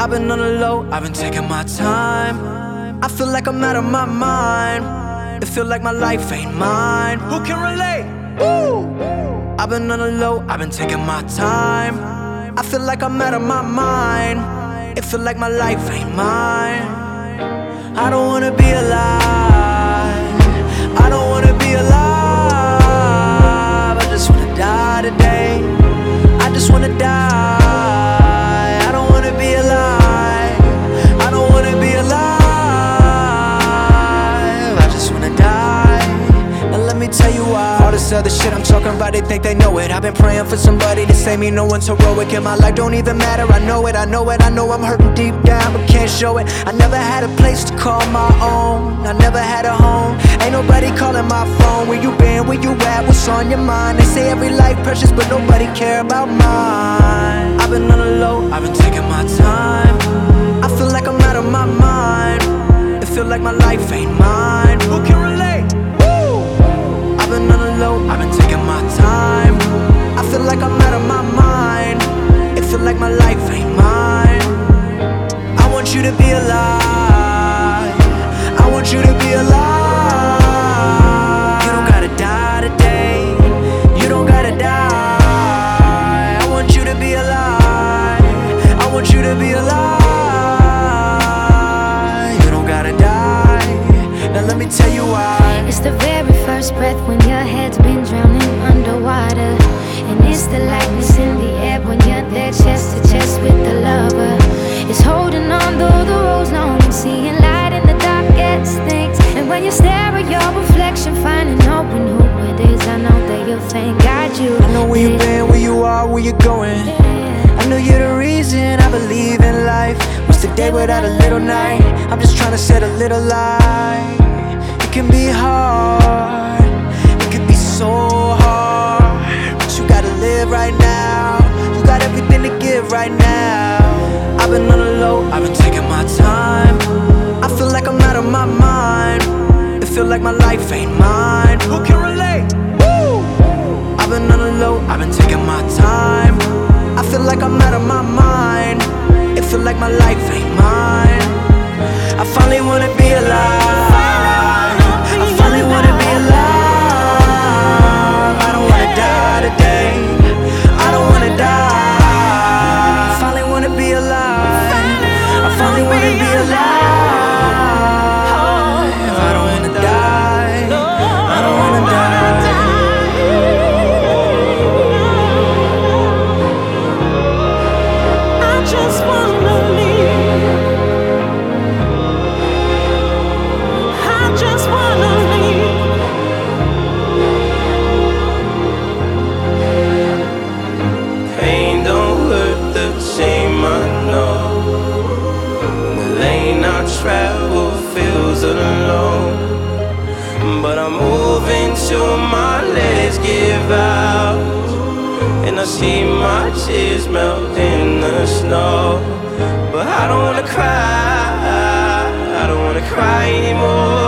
I've been on the low, I've been taking my time. I feel like I'm out of my mind. It feel like my life ain't mine. Who can relate? Woo! I've been on the low, I've been taking my time. I feel like I'm out of my mind. It feel like my life ain't mine. I don't wanna be alive. Other shit I'm talking about, they think they know it. I've been praying for somebody to save me. No one's heroic in my life, don't even matter. I know it, I know it, I know I'm hurting deep down, but can't show it. I never had a place to call my own. I never had a home. Ain't nobody calling my phone. Where you been? Where you at? What's on your mind? They say every life precious, but nobody care about mine. I've been on the low, to be alive. I want you to be alive. You don't gotta die today. You don't gotta die. I want you to be alive. I want you to be alive. You don't gotta die. Now let me tell you why. It's the very first breath when your head's you'll thank God you. I know where you've been, where you are, where you're going. I know you're the reason I believe in life. What's the day without a little night? I'm just trying to set a little light. It can be hard, it can be so hard. But you gotta live right now. You got everything to give right now. I've been on the low, I've been taking my time. I feel like I'm out of my mind. It feel like my life ain't mine. I've been taking my time. I feel like I'm out of my mind. It feel like my life ain't mine. I finally wanna be alive. Out. And I see my tears melt in the snow. But I don't wanna cry, I don't wanna cry anymore.